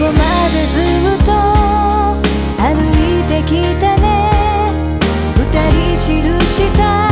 ここまでずっと歩いてきたね。二人記した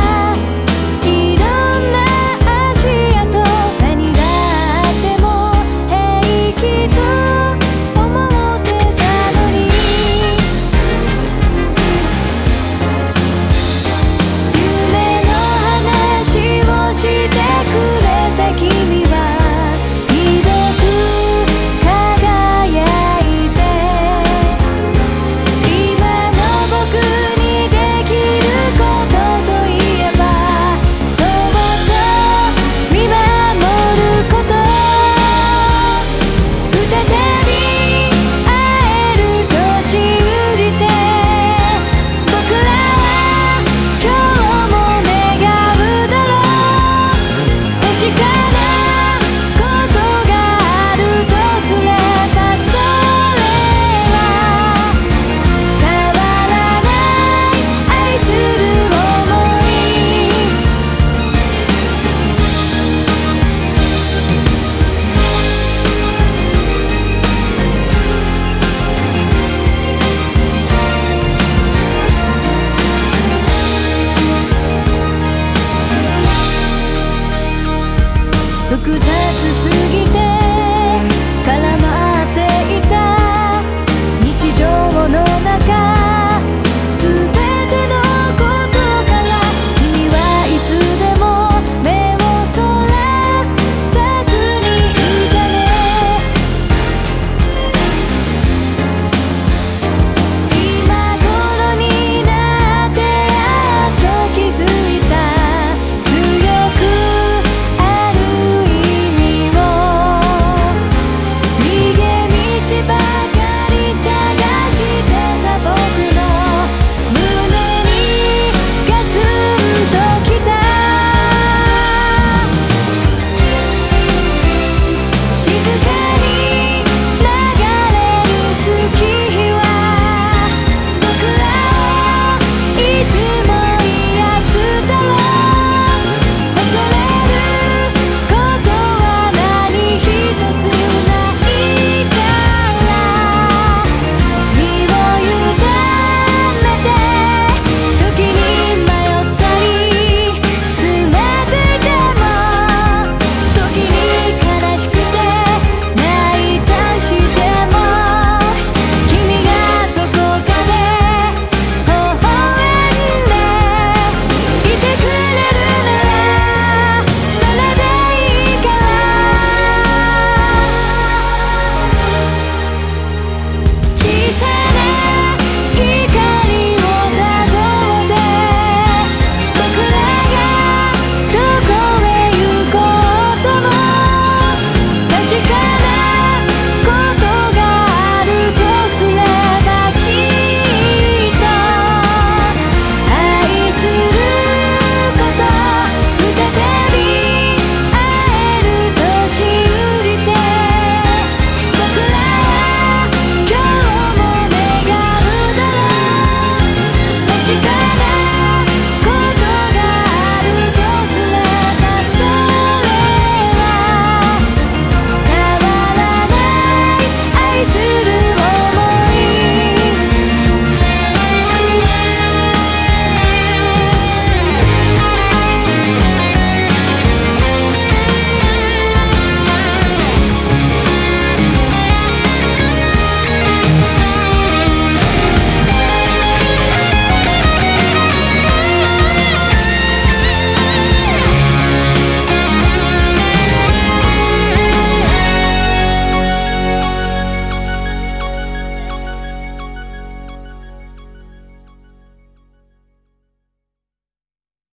複雑すぎて